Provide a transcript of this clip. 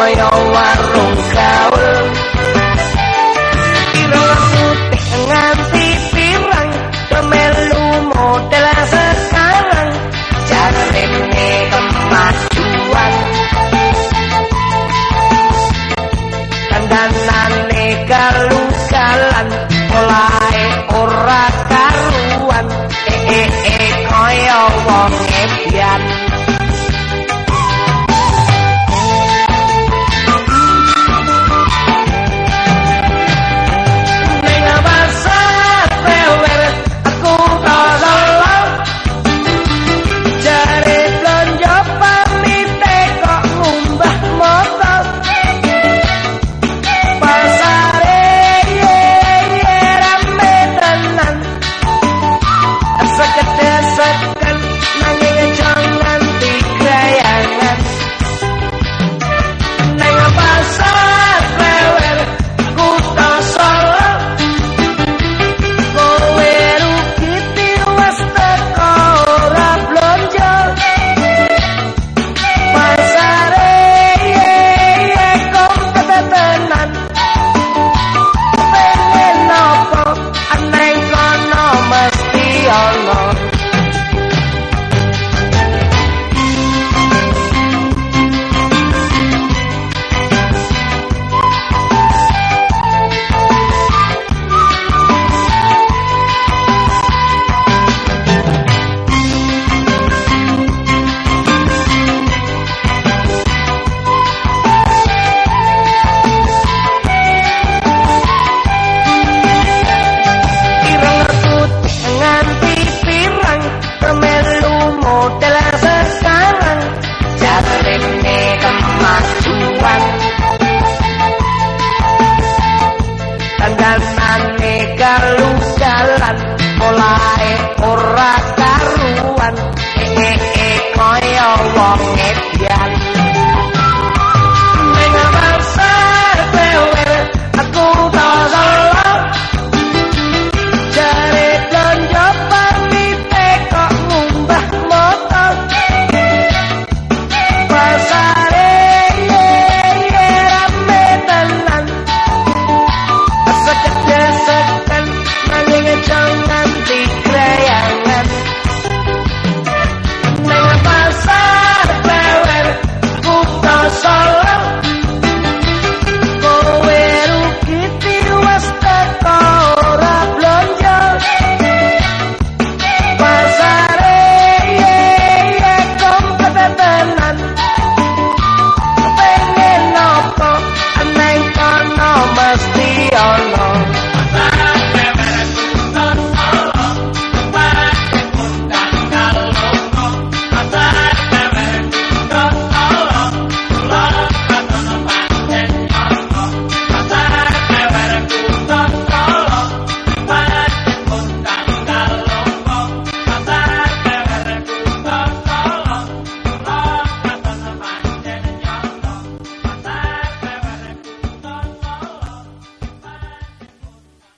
I know. Kalu jalan mulai ora karuan. Eh, eh